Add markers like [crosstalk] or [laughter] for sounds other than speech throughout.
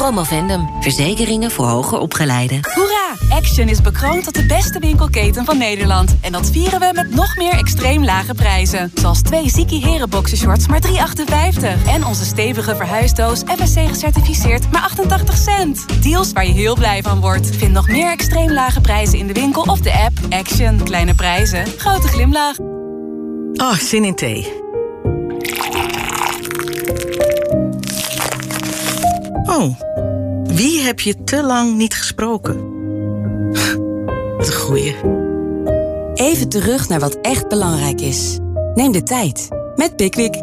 Promovendum, verzekeringen voor hoger opgeleiden. Hoera! Action is bekroond tot de beste winkelketen van Nederland. En dat vieren we met nog meer extreem lage prijzen. Zoals twee Ziki Heren boxershorts maar 3,58. En onze stevige verhuisdoos FSC gecertificeerd maar 88 cent. Deals waar je heel blij van wordt. Vind nog meer extreem lage prijzen in de winkel of de app. Action. Kleine prijzen. Grote glimlach. Oh, zin in thee. Oh, wie heb je te lang niet gesproken? Wat een goeie. Even terug naar wat echt belangrijk is. Neem de tijd met Pickwick.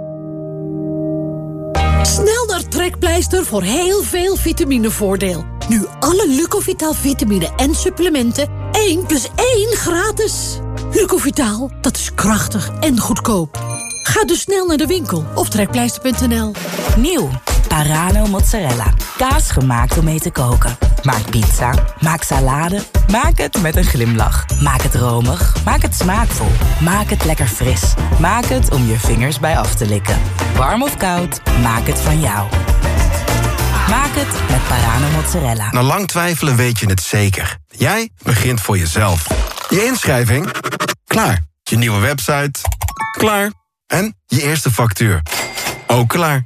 Snel naar Trekpleister voor heel veel vitaminevoordeel. Nu alle Lucovital vitamine en supplementen 1 plus 1 gratis. Lucovital, dat is krachtig en goedkoop. Ga dus snel naar de winkel of trekpleister.nl. Nieuw, Parano mozzarella. Kaas gemaakt om mee te koken. Maak pizza, maak salade, maak het met een glimlach. Maak het romig, maak het smaakvol, maak het lekker fris. Maak het om je vingers bij af te likken. Warm of koud, maak het van jou. Maak het met Parano mozzarella. Na lang twijfelen weet je het zeker. Jij begint voor jezelf. Je inschrijving? Klaar. Je nieuwe website? Klaar. En je eerste factuur? Ook klaar.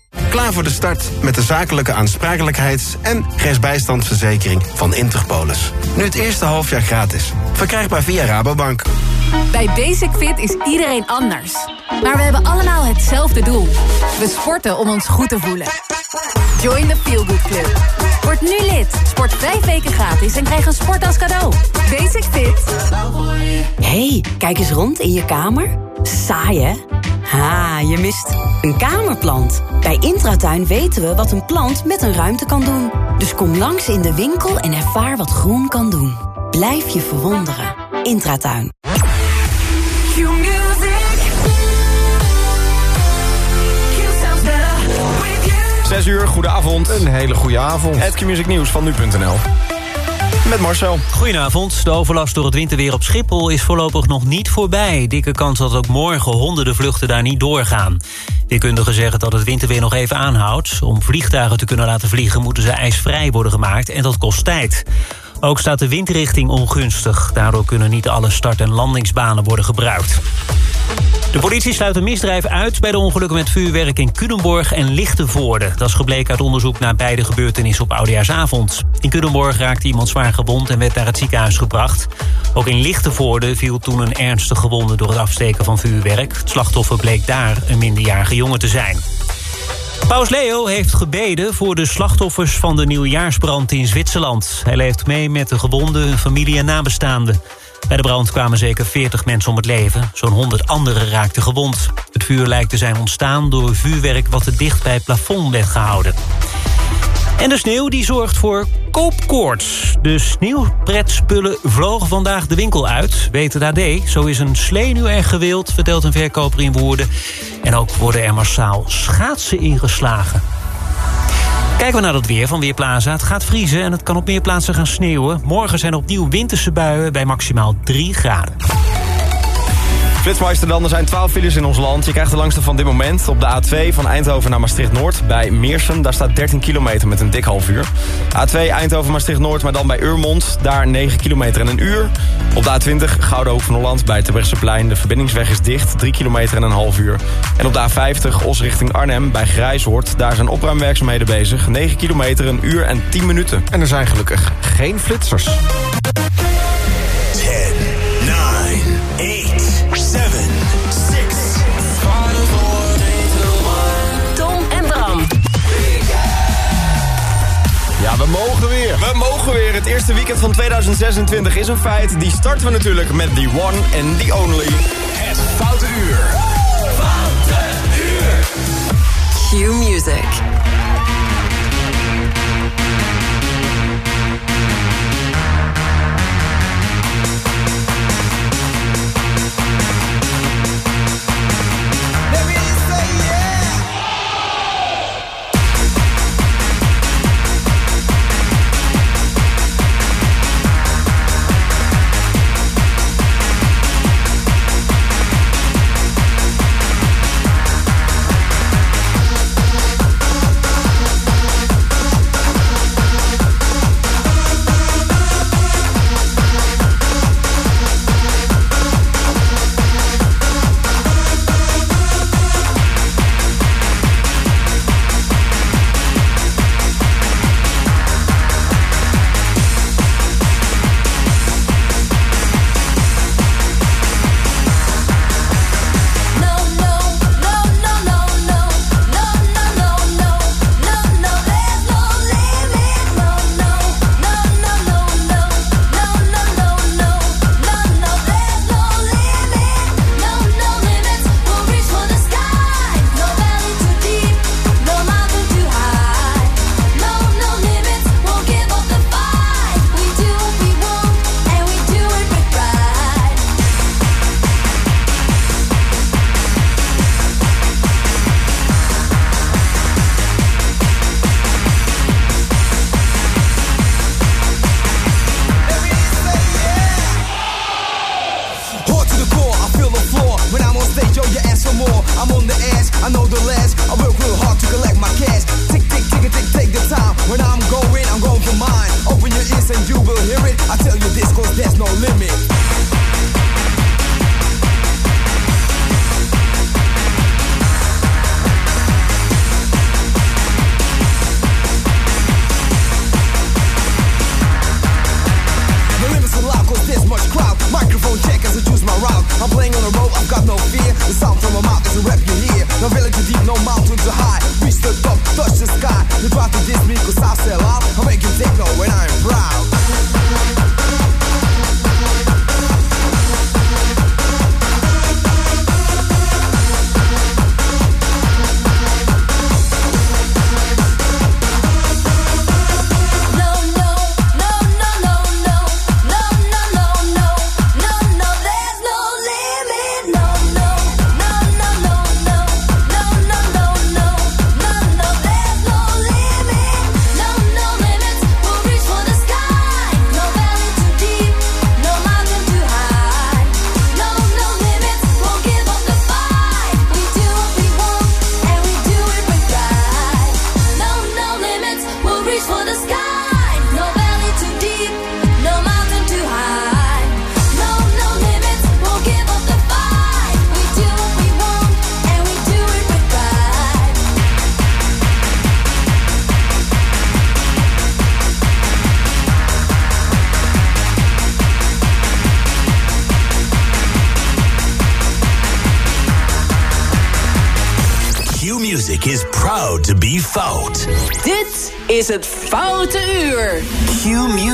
Klaar voor de start met de zakelijke aansprakelijkheids- en rechtsbijstandsverzekering van Interpolis. Nu het eerste halfjaar gratis. Verkrijgbaar via Rabobank. Bij Basic Fit is iedereen anders. Maar we hebben allemaal hetzelfde doel. We sporten om ons goed te voelen. Join the Feel Good Club. Word nu lid. Sport vijf weken gratis en krijg een sport als cadeau. Basic Fit. hey, kijk eens rond in je kamer. Saai, hè? Ha, je mist een kamerplant. Bij Intratuin weten we wat een plant met een ruimte kan doen. Dus kom langs in de winkel en ervaar wat groen kan doen. Blijf je verwonderen. Intratuin. Zes uur, goedenavond. Een hele goede avond. Het Music Nieuws van nu.nl. Met. Goedenavond. De overlast door het winterweer op Schiphol is voorlopig nog niet voorbij. Dikke kans dat ook morgen honderden vluchten daar niet doorgaan. Weerkundigen zeggen dat het winterweer nog even aanhoudt. Om vliegtuigen te kunnen laten vliegen moeten ze ijsvrij worden gemaakt en dat kost tijd. Ook staat de windrichting ongunstig. Daardoor kunnen niet alle start- en landingsbanen worden gebruikt. De politie sluit een misdrijf uit bij de ongelukken met vuurwerk in Culemborg en Lichtenvoorde. Dat is gebleken uit onderzoek naar beide gebeurtenissen op Oudejaarsavond. In Culemborg raakte iemand zwaar gewond en werd naar het ziekenhuis gebracht. Ook in Lichtenvoorde viel toen een ernstig gewonde door het afsteken van vuurwerk. Het slachtoffer bleek daar een minderjarige jongen te zijn. Paus Leo heeft gebeden voor de slachtoffers van de nieuwjaarsbrand in Zwitserland. Hij leeft mee met de gewonden, hun familie en nabestaanden. Bij de brand kwamen zeker 40 mensen om het leven. Zo'n 100 anderen raakten gewond. Het vuur lijkt te zijn ontstaan door vuurwerk wat te dicht bij het plafond werd gehouden. En de sneeuw die zorgt voor koopkoorts. De sneeuwpretspullen vlogen vandaag de winkel uit, weet het. Zo is een slee nu erg gewild, vertelt een verkoper in Woerden. En ook worden er massaal schaatsen ingeslagen. Kijken we naar het weer van Weerplaza. Het gaat vriezen en het kan op meer plaatsen gaan sneeuwen. Morgen zijn opnieuw winterse buien bij maximaal 3 graden. Flitsmeister dan, er zijn 12 files in ons land. Je krijgt de langste van dit moment op de A2 van Eindhoven naar Maastricht-Noord... bij Meersen, daar staat 13 kilometer met een dik half uur. A2 Eindhoven-Maastricht-Noord, maar dan bij Urmond, daar 9 kilometer en een uur. Op de A20 Gouden Hoek van Holland bij Terbrechtseplein. De verbindingsweg is dicht, 3 kilometer en een half uur. En op de A50 Os richting Arnhem bij Grijshoort... daar zijn opruimwerkzaamheden bezig. 9 kilometer, een uur en 10 minuten. En er zijn gelukkig geen flitsers. 10, we mogen weer. We mogen weer. Het eerste weekend van 2026 is een feit. Die starten we natuurlijk met The One and The Only. Het Foute Uur. Foute Uur. Q Music.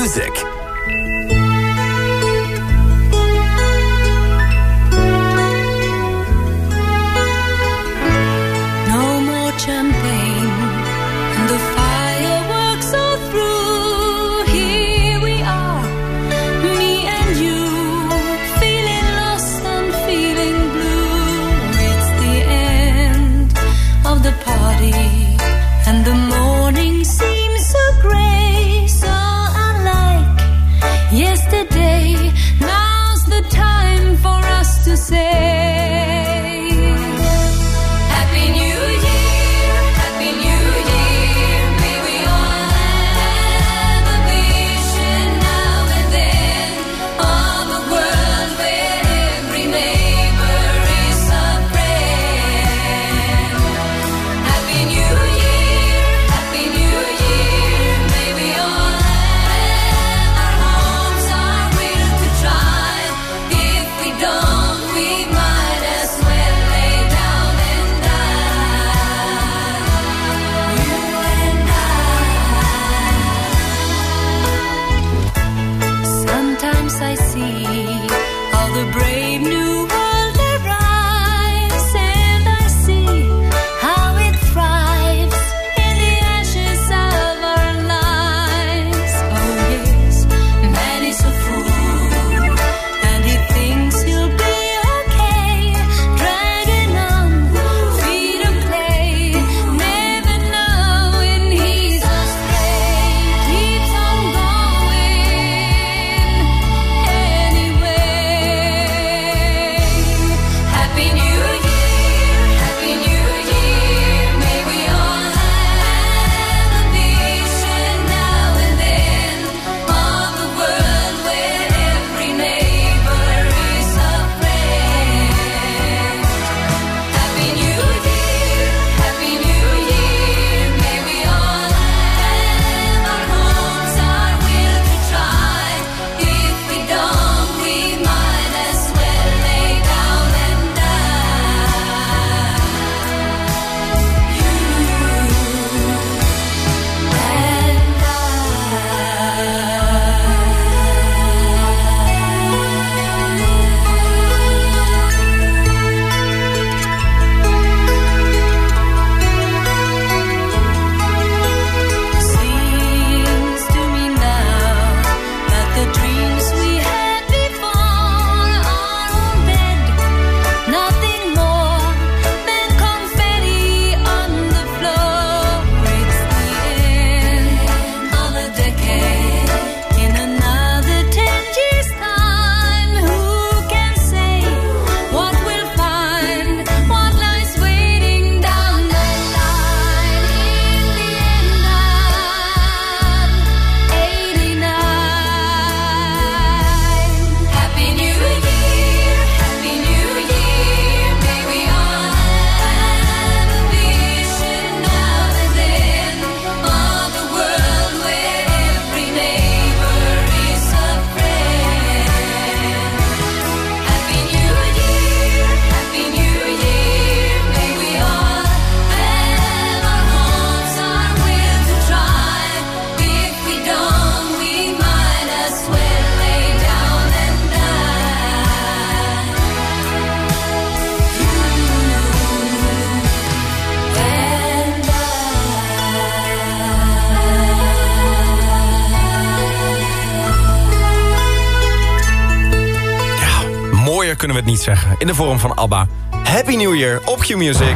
Music. De vorm van ABBA. Happy New Year op Q-Music.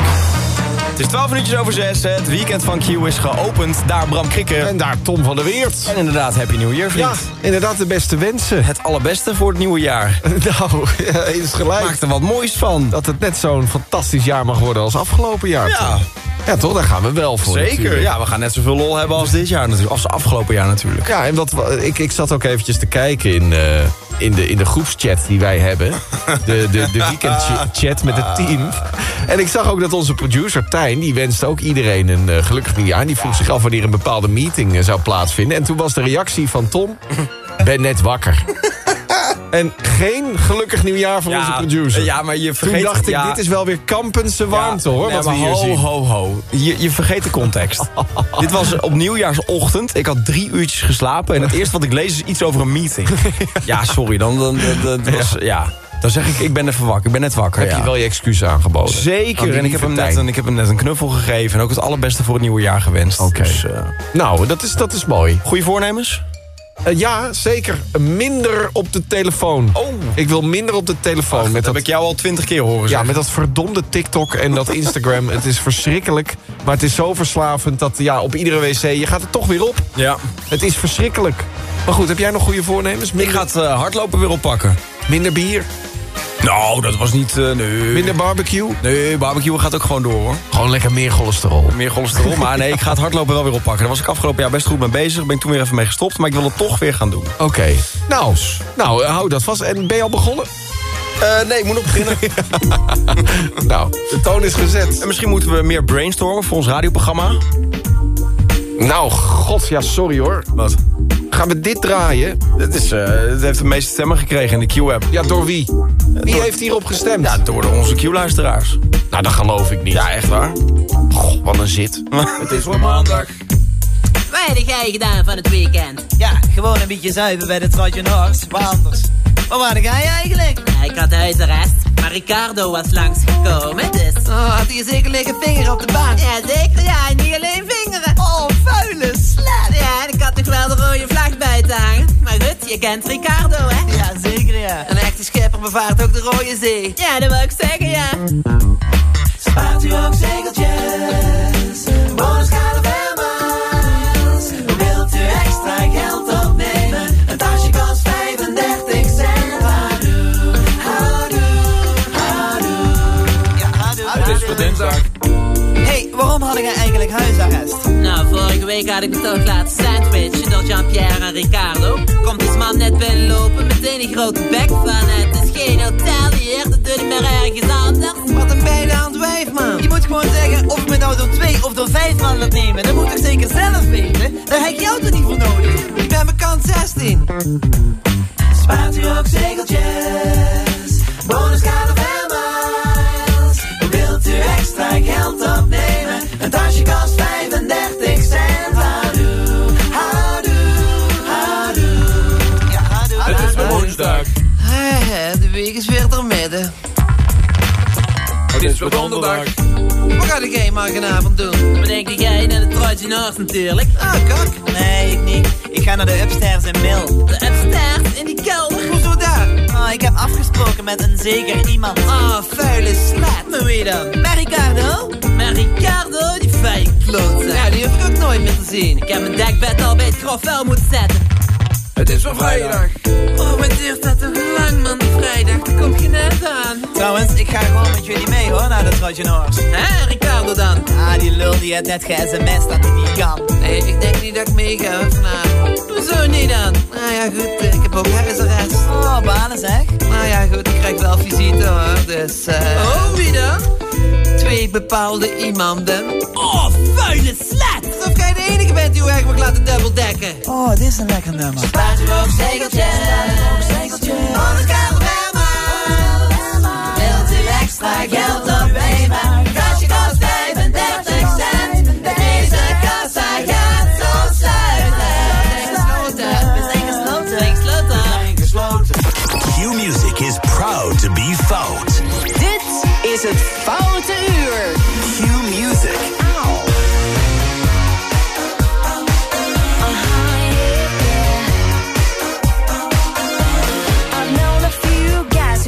Het is 12 minuutjes over 6. Het weekend van Q is geopend. Daar Bram Krikke. En daar Tom van der Weert. En inderdaad, Happy New Year, vriend. Ja, inderdaad de beste wensen. Het allerbeste voor het nieuwe jaar. [laughs] Nou, ja, eens gelijk. Maak er wat moois van. Dat het net zo'n fantastisch jaar mag worden als afgelopen jaar. Ja. Tom. Ja, toch? Daar gaan we wel voor. Zeker, natuurlijk. ja, we gaan net zoveel lol hebben als dit jaar natuurlijk. Als afgelopen jaar natuurlijk. Ja, en wat, ik, ik zat ook eventjes te kijken in, eh, in, de, in de groepschat die wij hebben. De, de, de weekendchat met het team. En ik zag ook dat onze producer Tijn... die wenste ook iedereen een eh, gelukkig nieuwjaar. Die vroeg zich af wanneer een bepaalde meeting eh, zou plaatsvinden. En toen was de reactie van Tom... ben net wakker. [laughs] En geen gelukkig nieuwjaar voor Ja, onze producer. ja, maar je vergeet- Toen dacht ik, ja. dit is wel weer kampense warmte, hoor, Nee, wat we maar hier ho, zien. Ho, ho, Je, je vergeet de context. [laughs] Dit was op nieuwjaarsochtend. Ik had drie uurtjes geslapen. En het eerste wat ik lees is iets over een meeting. [laughs] Ja, sorry. Dan, dan, dan, dan was, ja. dan zeg ik, ik ben even wakker. Ik ben net wakker. Heb ja. je wel je excuus aangeboden? Aan Zeker. En ik heb, hem net een, ik heb hem net een knuffel gegeven. En ook het allerbeste voor het nieuwe jaar gewenst. Oké. Dus, eh, Nou, dat is, dat is mooi. goede voornemens? Eh, ja, zeker. Minder op de telefoon. Oh. Ik wil minder op de telefoon. dat met heb dat, ik jou al twintig keer horen ja, zeggen. met dat verdomde TikTok en dat Instagram. het is verschrikkelijk. Maar het is zo verslavend dat ja, op iedere wc... je gaat er toch weer op. Ja. Het is verschrikkelijk. Maar goed, heb jij nog goede voornemens? Ik ga het eh, hardlopen weer oppakken. minder bier? Nou, dat was niet... eh, nee. Minder barbecue? Nee, barbecue gaat ook gewoon door, hoor. Gewoon lekker meer cholesterol. Meer cholesterol. Maar nee, ik ga het hardlopen wel weer oppakken. Daar was ik afgelopen jaar best goed mee bezig. Ben ik toen weer even mee gestopt. Maar ik wil het toch weer gaan doen. Oké. Nou, nou, hou dat vast. En ben je al begonnen? Eh, nee, ik moet nog beginnen. [laughs] Nou, de toon is gezet. en misschien moeten we meer brainstormen voor ons radioprogramma. Nou, god, ja, sorry hoor. Wat? Gaan we dit draaien? Het, is, eh, het heeft de meeste stemmen gekregen in de Q-app. Ja, door wie? Wie heeft hierop gestemd? Ja, door de- onze Q-luisteraars. Nou, dat geloof ik niet. Ja, echt waar. Goh, wat een zit. [laughs] het is voor maandag. Wat heb jij gedaan van het weekend? Ja, gewoon een beetje zuiver bij de Trotje North. Waar anders? Waar waren jij eigenlijk? Ja, ik had huisarrest, maar Ricardo was langsgekomen, dus... Oh, had hij zeker liggen vinger op de bank? Ja, zeker, ja, en niet alleen vingeren. Oh, vuile slet! Ja, en ik had toch wel de rode vlag bij te hangen. Maar goed, je kent Ricardo, hè? Ja, zeker ja. Een echte schipper bevaart ook de rode zee. Ja, dat wil ik zeggen, ja. Spaart u ook zegeltjes? Bonuscade huisarrest? Nou, vorige week had ik besteld laten sandwichen door Jean-Pierre en Ricardo. Komt die man net binnenlopen, meteen een grote bek van het is geen hotel hier, dat doe ik maar ergens anders. Wat een beidehand wijf, man. Je moet gewoon zeggen of ik me nou door twee of door vijf man laat nemen. Dat moet ik zeker zelf weten. Daar heb ik jou toch niet voor nodig. Ik ben bekant 16. Spaart u ook zegeltjes? Bonuscade miles. Extra geld opnemen? Een tasje kost 35 cent. Houdoe, houdoe, houdoe. Ja, houdoe, Het is houdoe. woensdag. De week is weer ter midden. Het is voor donderdag. Wat ga jij morgenavond doen? Wat denk jij naar de Trojan North natuurlijk? Ah, kak. Nee, ik niet. Ik ga naar de upstairs in Mill. De upstairs in die kelder. Hoezo daar? Ah, ik heb afgesproken met een zeker iemand. Ah, vuile slet. Maar wie dan? Met Ricardo? Maar Ricardo, die vuile klootzak. Ja, die heb ik ook nooit meer gezien. Ik heb mijn dekbed al bij het grof vuil moeten zetten. Het is voor vrijdag. Oh, wat duurt dat toch lang, man, vrijdag. Daar komt je net aan. Trouwens, ik ga gewoon met jullie mee hoor, naar de Trojan Horse. Hé, Ricardo dan? Ah, die lul die had net ge-sms dat hij niet kan. Nee, ik denk niet dat ik mee ga vanavond. Hoezo niet dan? Nou ja, goed, eh, ik heb ook huisarrest. Oh, balen zeg. Nou ja, goed, ik krijg wel visite hoor, dus... eh Oh, wie dan? Twee bepaalde iemanden. Oh, vuile slet! Alsof jij de enige bent die uw eigen mag laten dubbeldekken. Oh, dit is een lekker nummer. Spaart u ook zegeltjes? Anders kan het helemaal. Wilt u extra geld opnemen? Kastje kost 35 cent. Deze kassa gaat zo sluiten. Gesloten. Q-Music is proud to be fout. Dit is het Foute Uur.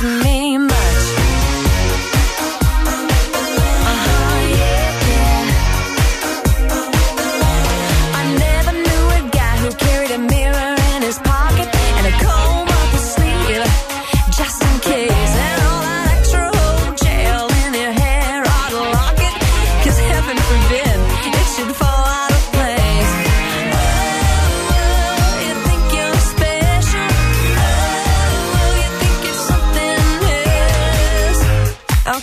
Don't impress me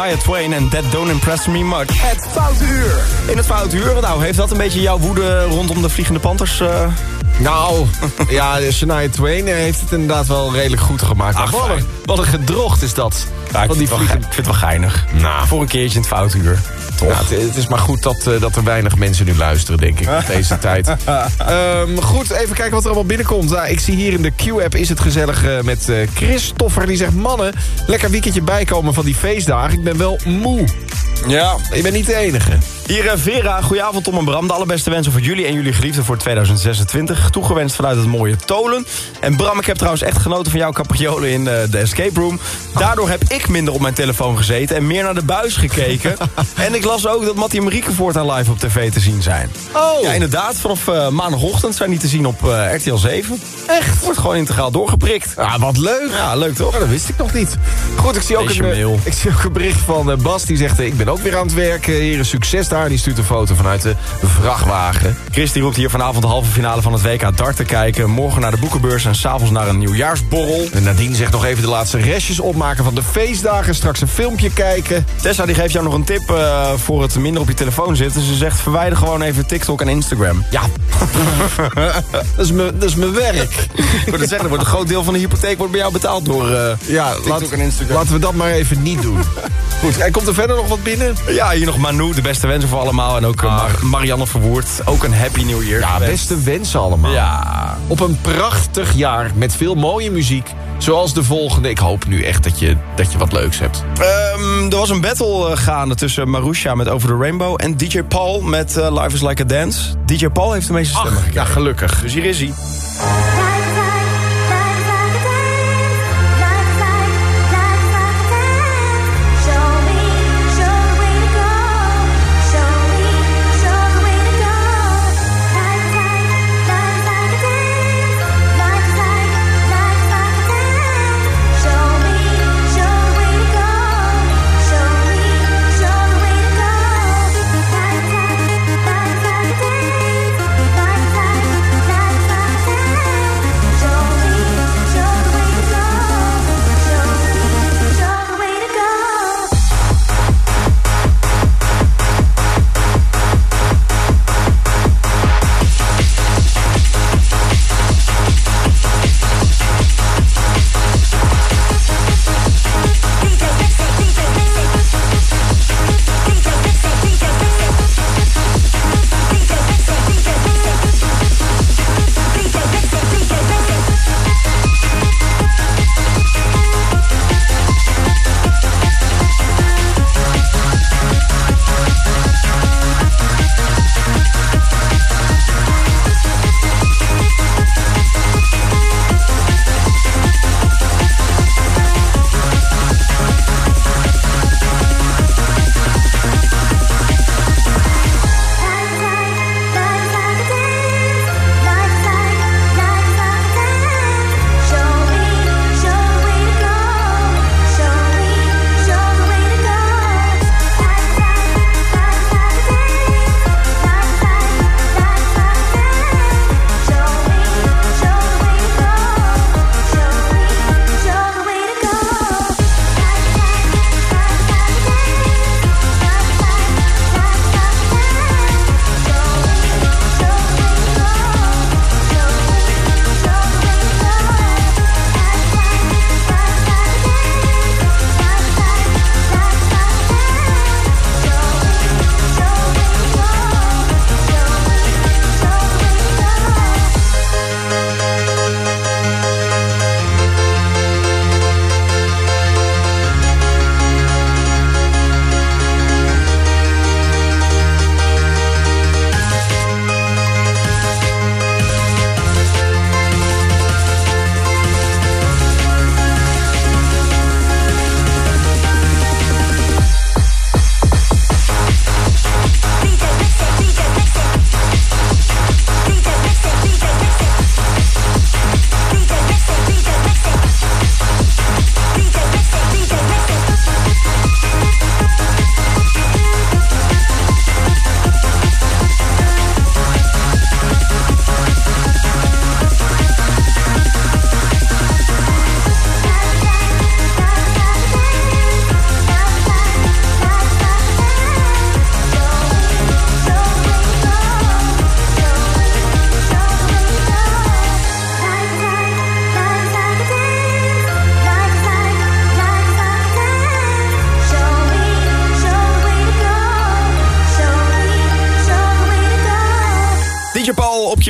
Shania Twain en That Don't Impress Me Much. Het Foute Uur. In het Foute Uur, nou, heeft dat een beetje jouw woede rondom de Vliegende Panthers... eh? Nou, [laughs] ja, Shania Twain eh, heeft het inderdaad wel redelijk goed gemaakt. Ach, wat, een, wat een gedrocht is dat. Ja, ik, vind het wel, ge- ik vind het wel geinig. Nou. Voor een keertje in het Foute Uur. Toch? Ja, het, het is maar goed dat, eh, dat er weinig mensen nu luisteren, denk ik, op [laughs] deze tijd. Ehm, goed, even kijken wat er allemaal binnenkomt. Nou, ik zie hier in de Q-app is het gezellig eh, met eh Christoffer. Die zegt, mannen, lekker weekendje bijkomen van die feestdagen. Ik ben wel moe. Ja. Je bent niet de enige. Hier eh, Vera, goedenavond Tom en Bram. De allerbeste wensen voor jullie en jullie geliefden voor 2026. Toegewenst vanuit het mooie Tolen. En Bram, ik heb trouwens echt genoten van jouw capriolen in eh, de escape room. Daardoor heb ik minder op mijn telefoon gezeten en meer naar de buis gekeken. [laughs] en ik las ook dat Mattie en Marieke voortaan live op tv te zien zijn. Oh. Ja, inderdaad. Vanaf eh, maandagochtend zijn die te zien op RTL 7. Echt? Wordt gewoon integraal doorgeprikt. Ah, wat leuk. Ja, leuk toch? Dat wist ik nog niet. Goed, ik zie ook, een, mail. ik zie ook een bericht van Bas. Die zegt, ik ben ook weer aan het werken. Hier een succes daar. Die stuurt een foto vanuit de vrachtwagen. Chris die roept hier vanavond de halve finale van het WK Dart te kijken. Morgen naar de boekenbeurs en s'avonds naar een nieuwjaarsborrel. En Nadine zegt nog even de laatste restjes opmaken van de feestdagen. Straks een filmpje kijken. Tessa die geeft jou nog een tip eh, voor het minder op je telefoon zitten. Ze zegt verwijder gewoon even TikTok en Instagram. Ja, [laughs] dat is mijn- dat is mijn werk. Ik wil het zeggen, wordt een groot deel van de hypotheek wordt bij jou betaald door eh, Ja, TikTok en Instagram. laten we dat maar even niet doen. [laughs] Goed, en komt er verder nog wat binnen? Ja, hier nog Manu, de beste wensen voor allemaal. En ook eh, Mar- Marianne Verwoerd. Ook een happy new year. Ja, beste wensen allemaal. Ja. Op een prachtig jaar met veel mooie muziek. Zoals de volgende. Ik hoop nu echt dat je, dat je wat leuks hebt. Ehm, er was een battle eh, gaande tussen Marusha met Over the Rainbow... en DJ Paul met eh, Life is Like a Dance. DJ Paul heeft de meeste stemmen gekregen. Ja, gelukkig. Dus hier is hij.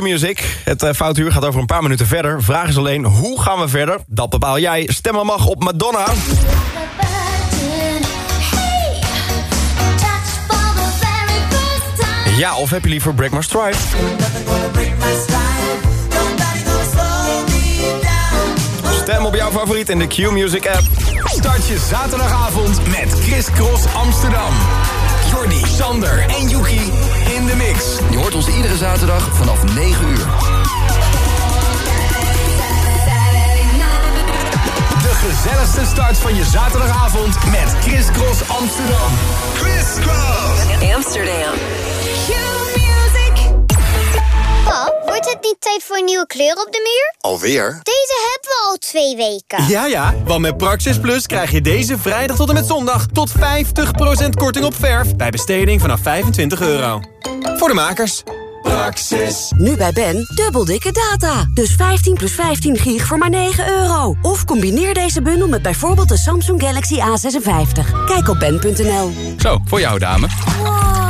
Je music. Het uh, foutuur gaat over een paar minuten verder. Vraag is alleen, hoe gaan we verder? Dat bepaal jij. Stemmen mag op Madonna. Ja, of heb je liever Break My Stride? Stem op jouw favoriet in de Q-Music app. Start je zaterdagavond met Chris Cross Amsterdam. Jordi, Sander en Yuki de mix. Je hoort ons iedere zaterdag vanaf 9 uur. De gezelligste start van je zaterdagavond met Chris Cross Amsterdam. Chris Cross Amsterdam. Wordt het niet tijd voor een nieuwe kleur op de muur? Alweer? Deze hebben we al twee weken. Ja, ja, want met Praxis Plus krijg je deze vrijdag tot en met zondag... tot 50% korting op verf bij besteding vanaf 25 euro. Voor de makers. Praxis. Nu bij Ben, dubbel dikke data. Dus 15 plus 15 gig voor maar 9 euro. Of combineer deze bundel met bijvoorbeeld de Samsung Galaxy A56. Kijk op ben.nl. Zo, voor jou dame. Wow.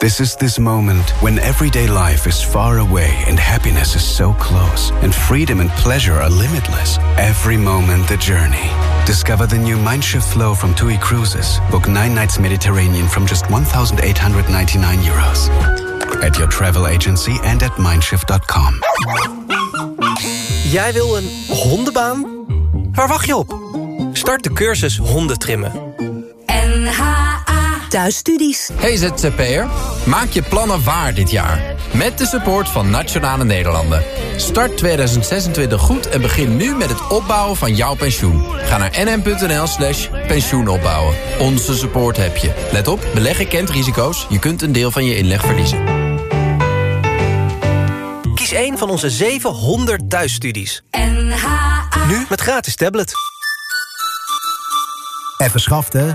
This is this moment when everyday life is far away and happiness is so close, and freedom and pleasure are limitless. Every moment the journey. Discover the new Mindshift flow from TUI Cruises. Book nine nights Mediterranean from just 1,899 euros. At your travel agency and at mindshift.com. Jij wil een hondenbaan? Waar wacht je op? Start de cursus hondentrimmen. Thuisstudies. Hey ZZP'er, maak je plannen waar dit jaar. Met de support van Nationale Nederlanden. Start 2026 goed en begin nu met het opbouwen van jouw pensioen. Ga naar nm.nl slash pensioenopbouwen. Onze support heb je. Let op, beleggen kent risico's. Je kunt een deel van je inleg verliezen. Kies een van onze 700 thuisstudies. Nu met gratis tablet. Even schaften,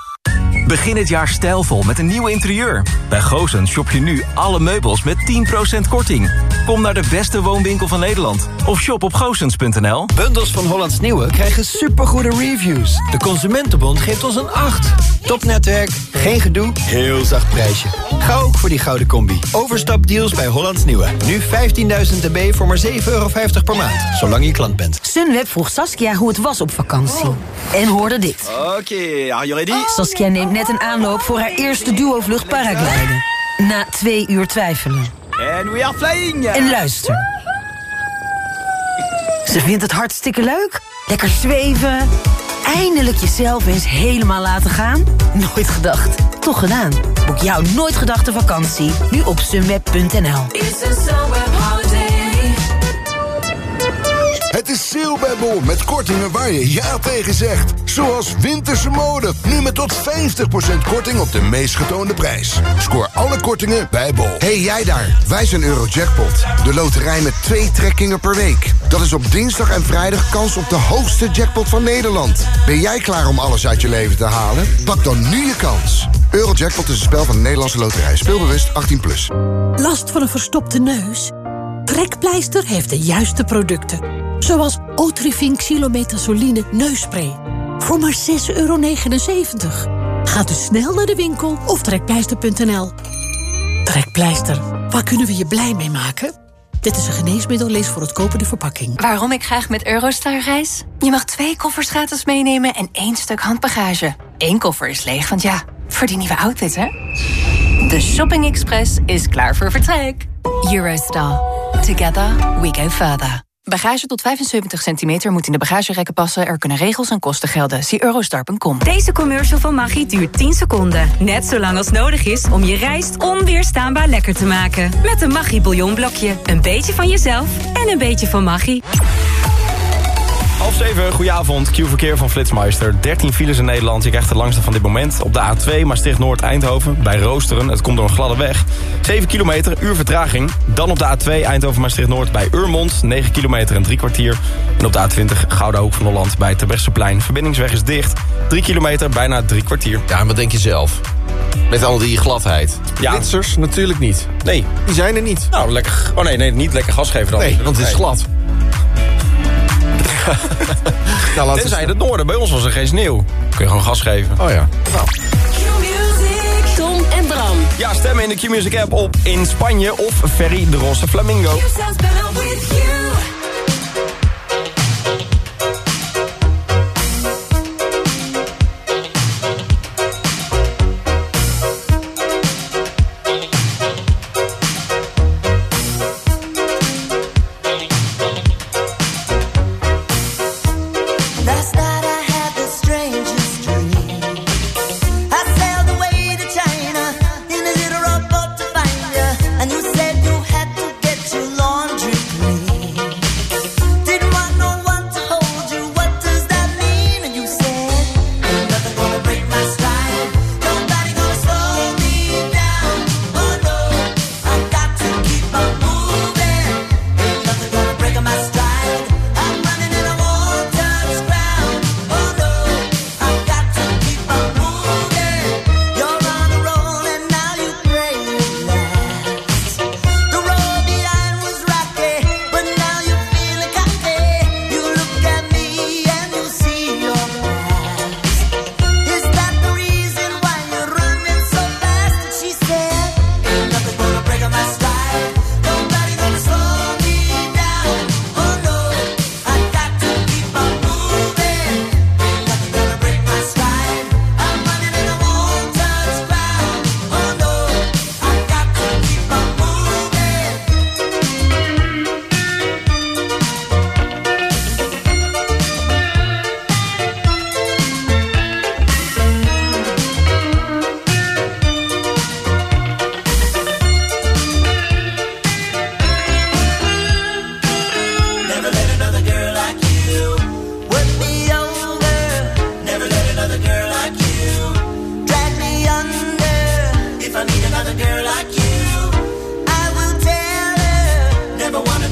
Begin het jaar stijlvol met een nieuw interieur. Bij Goosens shop je nu alle meubels met 10% korting. Kom naar de beste woonwinkel van Nederland. Of shop op goosens.nl. Bundels van Hollands Nieuwe krijgen supergoede reviews. De Consumentenbond geeft ons een 8. Topnetwerk, geen gedoe, heel zacht prijsje. Ga ook voor die gouden combi. Overstapdeals bij Hollands Nieuwe. Nu 15.000 dB voor maar 7,50 euro per maand. Zolang je klant bent. Sunweb vroeg Saskia hoe het was op vakantie. En hoorde dit. Oké, are you ready? Saskia neemt net een aanloop voor haar eerste duo-vlucht paragliden. Na twee uur twijfelen. And we are flying! En luister. Ze vindt het hartstikke leuk. Lekker zweven. Eindelijk jezelf eens helemaal laten gaan. Nooit gedacht. Toch gedaan. Boek jouw nooit gedachte vakantie. Nu op sunweb.nl. is sale bij Bol met kortingen waar je ja tegen zegt. Zoals winterse mode. Nu met tot 50% korting op de meest getoonde prijs. Scoor alle kortingen bij Bol. hey, jij daar. Wij zijn Eurojackpot. De loterij met twee trekkingen per week. Dat is op dinsdag en vrijdag kans op de hoogste jackpot van Nederland. Ben jij klaar om alles uit je leven te halen? Pak dan nu je kans. Eurojackpot is een spel van de Nederlandse loterij. Speelbewust 18+. Plus. Last van een verstopte neus? Trekpleister heeft de juiste producten. Zoals Otrivin Xylometazoline neusspray. Voor maar 6,79 euro. Ga dus snel naar de winkel of trekpleister.nl. Trekpleister, waar kunnen we je blij mee maken? Dit is een geneesmiddel, lees voor het kopen de verpakking. Waarom ik graag met Eurostar reis? Je mag twee koffers gratis meenemen en één stuk handbagage. Eén koffer is leeg, want ja, voor die nieuwe outfit, hè? De Shopping Express is klaar voor vertrek. Eurostar. Together we go further. Bagage tot 75 centimeter moet in de bagagerekken passen. Er kunnen regels en kosten gelden. Zie eurostar.com. Deze commercial van Maggi duurt 10 seconden. Net zo lang als nodig is om je rijst onweerstaanbaar lekker te maken. Met een Maggi bouillonblokje. Een beetje van jezelf en een beetje van Maggi. Half zeven, goedenavond. Q-verkeer van Flitsmeister. 13 files in Nederland. Je krijgt de langste van dit moment. Op de A2 Maastricht-Noord-Eindhoven. Bij Roosteren. Het komt door een gladde weg. 7 kilometer, uur vertraging. Dan op de A2 Eindhoven-Maastricht-Noord bij Urmond. 9 kilometer en drie kwartier. En op de A20 Gouda Hoek van Holland bij Terbrechtseplein. Verbindingsweg is dicht. 3 kilometer, bijna drie kwartier. Ja, en wat denk je zelf? Met al die gladheid. Ja. Flitsers natuurlijk niet. Nee. Die zijn er niet. Nou, lekker... Oh nee, nee niet lekker gas geven dan. Nee, want het is glad. [laughs] nou, laten Tenzij het noorden. Bij ons was er geen sneeuw. Kun je gewoon gas geven. Oh ja. Nou. Tom en Bram. Ja, stemmen in de Q-Music app op in Spanje of Ferry de Rosse Flamingo.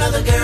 Another girl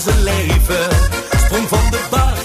zijn leven. Sprong van de bar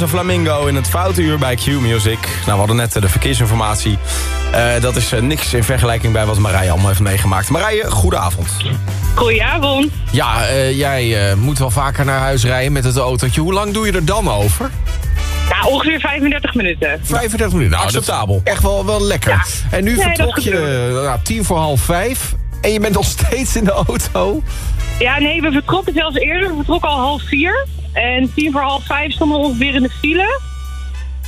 Roze flamingo in het foute uur bij Q Music. Nou, we hadden net eh, de verkeersinformatie. Eh, dat is eh, niks in vergelijking bij wat Marije allemaal heeft meegemaakt. Marije, goedenavond. Goedenavond. Ja, jij moet wel vaker naar huis rijden met het autootje. Hoe lang doe je er dan over? Nou, ongeveer 35 minuten. 35 minuten. Nou, Acceptabel. Echt wel, wel lekker. En nu Nee, vertrok je nou, tien voor half vijf. En je bent nog [laughs] steeds in de auto. Ja, nee, we vertrokken zelfs eerder. We vertrokken al half vier. En tien voor half vijf stonden we ongeveer in de file.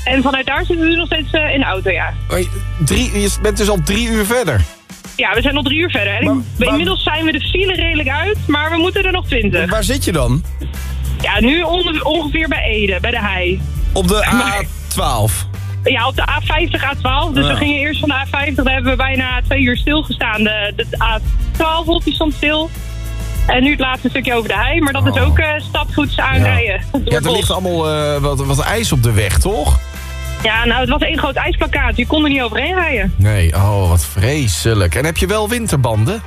En vanuit daar zitten we nu nog steeds eh, in de auto, ja. Drie, je bent dus al drie uur verder. Ja, we zijn al drie uur verder. En inmiddels zijn we de file redelijk uit, maar we moeten er nog twintig. Waar zit je dan? Ja, nu onge- ongeveer bij Ede, bij de hei. Op de [laughs] Maar- A12. Ja, op de A50, A12. Dus Ja. we gingen eerst van de A50. Daar hebben we bijna twee uur stilgestaan. De, de A12 die stond stil. En nu het laatste stukje over de hei. Maar dat is ook eh stapvoets aanrijden. Ja, er ligt allemaal eh, wat, wat ijs op de weg, toch? Ja, nou, het was één groot ijsplakkaat. Je kon er niet overheen rijden. Nee, oh, wat vreselijk. En heb je wel winterbanden?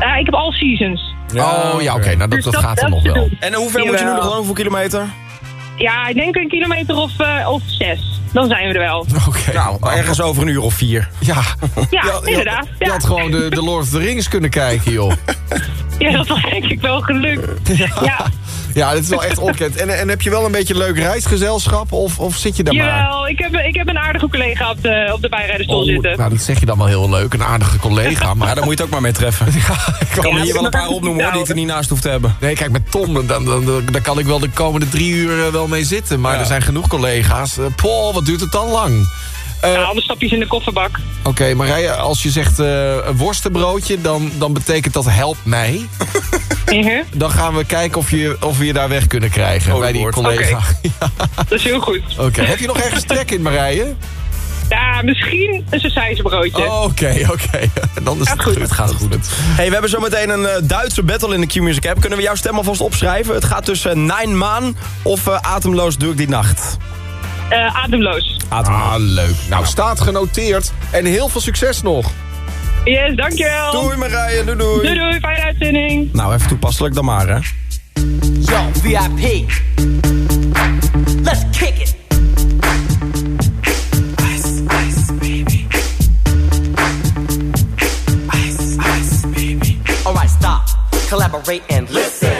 Ja, ik heb all seasons. oh, ja, oké. nou, dat, Dus dat dat- gaat er nog wel. doen. En hoe ver moet je nu nog lopen? Hoeveel kilometer? Ja, ik denk een kilometer of, eh, of zes. dan zijn we er wel. [laughs] Oké. Nou, ergens over een uur of vier. Ja. Ja, [laughs] Je had- inderdaad. Je Ja. had gewoon de, de Lord of the Rings kunnen kijken, joh. [laughs] ja, dat was denk ik wel gelukt. Ja, Ja, dit is wel echt ongekend. En, en heb je wel een beetje leuk reisgezelschap? Of, of zit je daar maar? jawel. Ik heb, ik heb een aardige collega op de, op de bijrijdersstoel Oh, zitten. nou, dat zeg je dan wel heel leuk. Een aardige collega. [laughs] Maar Ja, daar moet je het ook maar mee treffen. Ik kan Ja, er hier wel een paar [laughs] opnoemen hoor, die het er niet naast hoeft te hebben. Nee, kijk, met Tom, dan, dan, dan, dan kan ik wel de komende drie uur eh, wel mee zitten. Maar Ja. er zijn genoeg collega's. Eh, Paul, wat duurt het dan lang? Ja, alle stapjes in de kofferbak. Oké, Marije, als je zegt eh, een worstenbroodje, dan, dan betekent dat help mij. [laughs] Mhm. Dan gaan we kijken of, je, of we je daar weg kunnen krijgen Oh, bij die collega. [laughs] Dat is heel goed. Oké, heb je nog ergens trek in, Marije? Ja, misschien een sausijzenbroodje. Oh, Oké, oké. [laughs] Dan is het goed. Het gaat goed. Hey, we hebben zometeen een eh, Duitse battle in de Q-Music app. Kunnen we jouw stem alvast opschrijven? Het gaat tussen Nine Maan of eh, Atemloos Doe ik die nacht. Eh, ademloos. Ah, leuk. Nou, staat genoteerd. En heel veel succes nog. Yes, dankjewel. Doei Marije, doei doei. Doei doei, fijne uitzending. Nou, even toepasselijk dan maar, hè. Yo, VIP. Let's kick it. Ice, ice, baby. Ice, ice, baby. Alright, stop. Collaborate and listen.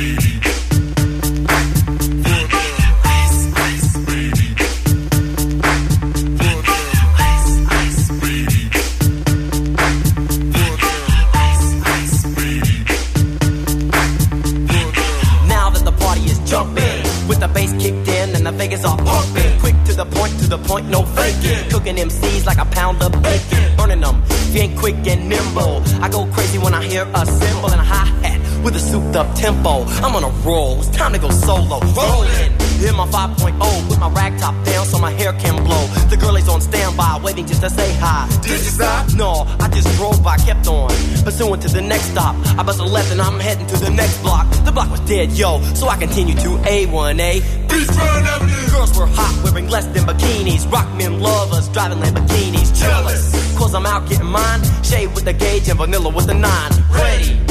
bass kicked in and the Vegas are pumping. Quick to the point, to the point, no faking. Cooking MCs like a pound of bacon. Burning them, if you ain't quick and nimble. I go crazy when I hear a cymbal and a hi hat with a souped up tempo. I'm on a roll, it's time to go solo. Rolling. Hit my 5.0 with my rag top down so my hair can blow. Waiting just to say hi. Did you stop? No, I just drove by, kept on. Pursuing to the next stop. I bust a left and I'm heading to the next block. The block was dead, yo, so I continue to A1A. Beachfront Avenue. Girls were hot, wearing less than bikinis. Rock men love us, driving Lamborghinis. Jealous, cause I'm out getting mine. Shade with the gauge and vanilla with the nine. Ready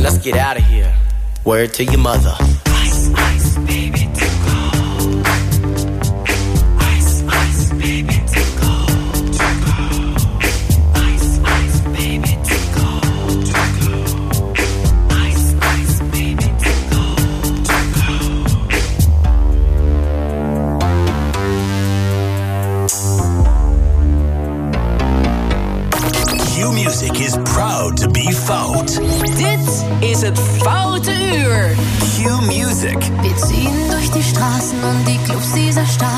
Let's get out of here. Word to your mother. Music. Wir ziehen durch die Straßen und die Clubs dieser Stadt.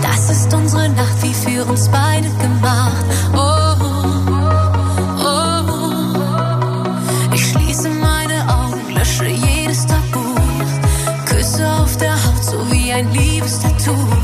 Das ist unsere Nacht, wie für uns beide gemacht. Oh, oh, oh. Ich schließe meine Augen, lösche jedes Tabu. Küsse auf der Haut, so wie ein Liebestattoo.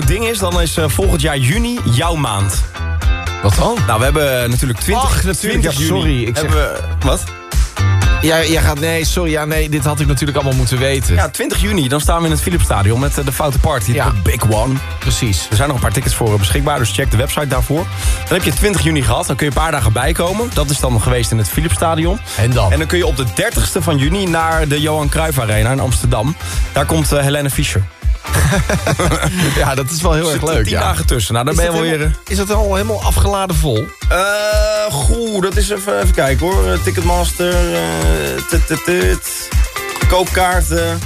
Jouw ding is, dan is eh, volgend jaar juni jouw maand. Wat dan? Nou, we hebben eh, natuurlijk 20, Ach, natuurlijk, 20 ja, juni. sorry, ik zeg- we, wat? Ja, jij gaat, nee, sorry, ja, nee, dit had ik natuurlijk allemaal moeten weten. Ja, 20 juni, dan staan we in het Philipsstadion met eh, de Foute Party. Ja. De Big One. Precies. Er zijn nog een paar tickets voor beschikbaar, dus check de website daarvoor. Dan heb je 20 juni gehad, dan kun je een paar dagen bijkomen. Dat is dan geweest in het Philipsstadion. En dan? En dan kun je op de 30ste van juni naar de Johan Cruijff Arena in Amsterdam. Daar komt Helene Fischer. Ja, dat is wel heel Er erg leuk, 10 ja. dagen tussen. Nou, dan Is ben je dat wel weer... Is dat al helemaal afgeladen vol? Eh, goh, dat is even, even kijken hoor. Eh, Ticketmaster, eh, tut, tut, tut. koopkaarten.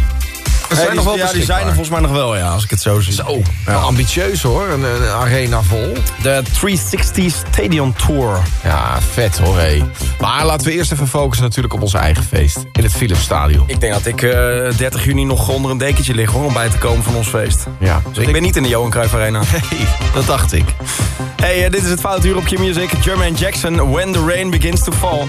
Er zijn nog wel Ja, die zijn er volgens mij nog wel, ja, als ik het zo zie. Zo, ambitieus hoor, een, een arena vol. De 360 Stadion Tour. Ja, vet hoor, hé. Maar laten we eerst even focussen natuurlijk op ons eigen feest. In het Philipsstadion. Ik denk dat ik eh 30 juni nog onder een dekentje lig hoor, om bij te komen van ons feest. Ja, Dus ik ben niet in de Johan Cruijff Arena. [laughs] Nee, dat dacht ik. Hey, eh, dit is het Fout Uur op Q-Music. Jermaine Jackson, When the Rain Begins to Fall.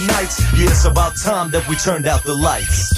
the nights. Yeah, it's about time that we turned out the lights.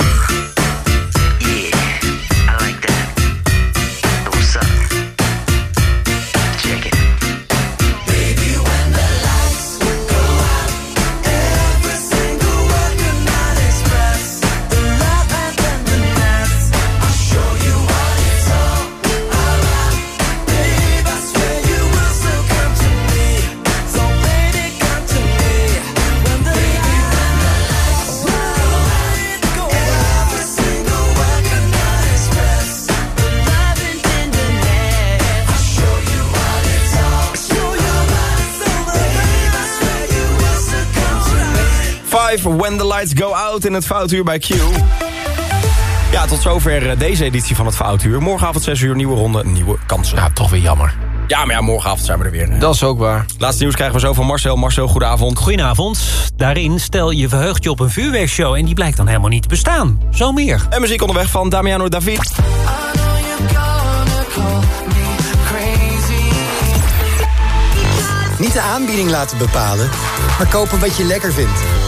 When the Lights Go Out in het Foutuur bij Q. Ja, tot zover eh, deze editie van het Foutuur. Morgenavond 6 uur, nieuwe ronde, nieuwe kansen. Ja, toch weer jammer. Ja, maar ja, morgenavond zijn we er weer. Dat is ook waar. Laatste nieuws krijgen we zo van Marcel. Marcel, goedenavond. Goedenavond. Daarin stel je verheugt je op een vuurwerkshow... en die blijkt dan helemaal niet te bestaan. Zo meer. En muziek onderweg van Damiano David. Niet de aanbieding laten bepalen, maar kopen wat je lekker vindt.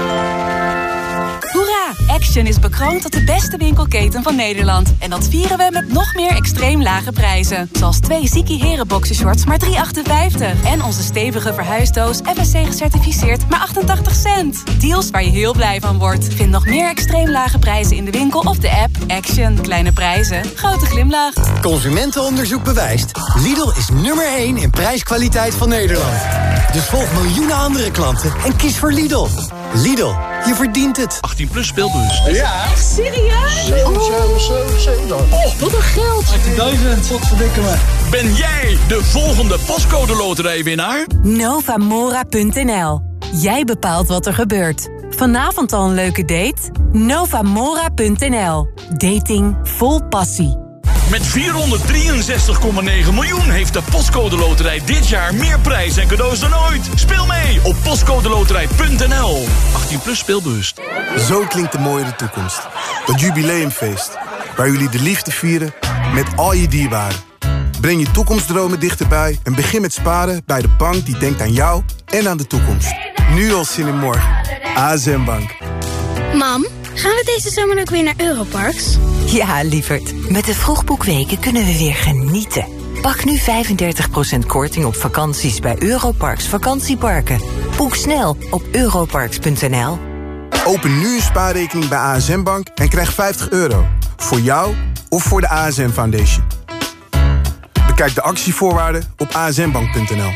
Action is bekroond tot de beste winkelketen van Nederland. En dat vieren we met nog meer extreem lage prijzen. Zoals twee Ziki Heren boxershorts maar 3,58. En onze stevige verhuisdoos FSC gecertificeerd maar 88 cent. Deals waar je heel blij van wordt. Vind nog meer extreem lage prijzen in de winkel of de app. Action. Kleine prijzen. Grote glimlach. Consumentenonderzoek bewijst. Lidl is nummer 1 in prijskwaliteit van Nederland. Dus volg miljoenen andere klanten en kies voor Lidl. Lidl, je verdient het. 18 plus speelbus. Ja. Echt serieus? Oh, wat een geld. 18.000, wat verdikken me. Ben jij de volgende pascode loterijwinnaar? Novamora.nl. Jij bepaalt wat er gebeurt. Vanavond al een leuke date? Novamora.nl. Dating vol passie. Met 463,9 miljoen heeft de Postcode Loterij dit jaar meer prijs en cadeaus dan ooit. Speel mee op postcodeloterij.nl. 18 plus speelbewust. Zo klinkt de mooie toekomst. Dat jubileumfeest. Waar jullie de liefde vieren met al je dierbaren. Breng je toekomstdromen dichterbij en begin met sparen bij de bank die denkt aan jou en aan de toekomst. Nu al zin in morgen. ASM Bank. Mam, gaan we deze zomer ook weer naar Europarks? Ja, lieverd. Met de vroegboekweken kunnen we weer genieten. Pak nu 35% korting op vakanties bij Europarks vakantieparken. Boek snel op europarks.nl. Open nu een spaarrekening bij ASM Bank en krijg 50 euro. Voor jou of voor de ASM Foundation. Bekijk de actievoorwaarden op asmbank.nl.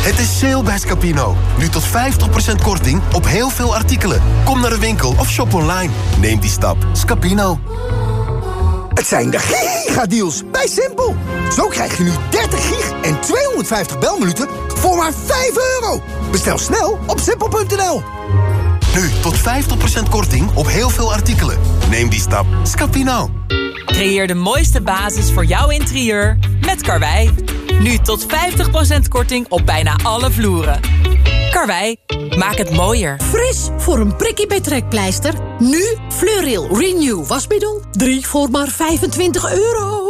Het is sale bij Scapino. Nu tot 50% korting op heel veel artikelen. Kom naar de winkel of shop online. Neem die stap. Scapino. Het zijn de gigadeals bij Simpel. Zo krijg je nu 30 gig en 250 belminuten voor maar 5 euro. Bestel snel op simpel.nl. Nu tot 50% korting op heel veel artikelen. Neem die stap. Scapino. Creëer de mooiste basis voor jouw interieur met Karwei. Nu tot 50% korting op bijna alle vloeren. Karwei, maak het mooier. Fris voor een prikkie bij trekpleister. Nu Fleuril Renew wasmiddel. 3 voor maar 25 euro.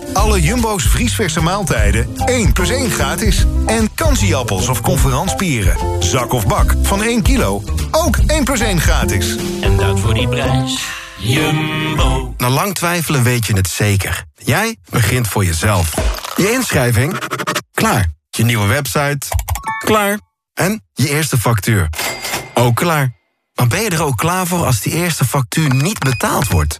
Alle Jumbo's vriesverse maaltijden 1 plus 1 gratis. En kansieappels of conferanspieren. Zak of bak van 1 kilo. Ook 1 plus 1 gratis. En dat voor die prijs. Jumbo. Na lang twijfelen weet je het zeker. Jij begint voor jezelf. Je inschrijving? Klaar. Je nieuwe website? Klaar. En je eerste factuur? Ook klaar. Maar ben je er ook klaar voor als die eerste factuur niet betaald wordt?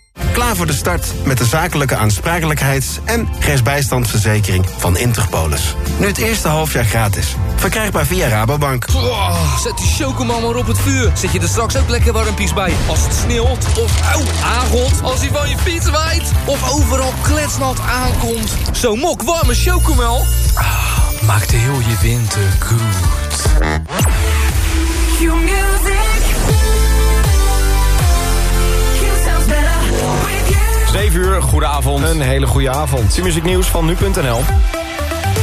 Klaar voor de start met de zakelijke aansprakelijkheids- en rechtsbijstandsverzekering van Interpolis. Nu het eerste halfjaar gratis. Verkrijgbaar via Rabobank. Oh, zet die chocomel maar op het vuur. Zet je er straks ook lekker warmpies bij. Als het sneeuwt of auw, aangot. Als hij van je fiets waait. Of overal kletsnat aankomt. Zo'n mok warme chocomel. Ah, maakt heel je winter goed. Q-music. 7 uur, goedenavond. Een hele goede avond. Zie nieuws van nu.nl.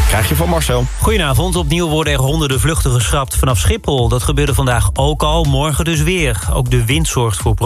Krijg je van Marcel. Goedenavond. Opnieuw worden er honderden vluchten geschrapt vanaf Schiphol. Dat gebeurde vandaag ook al, morgen dus weer. Ook de wind zorgt voor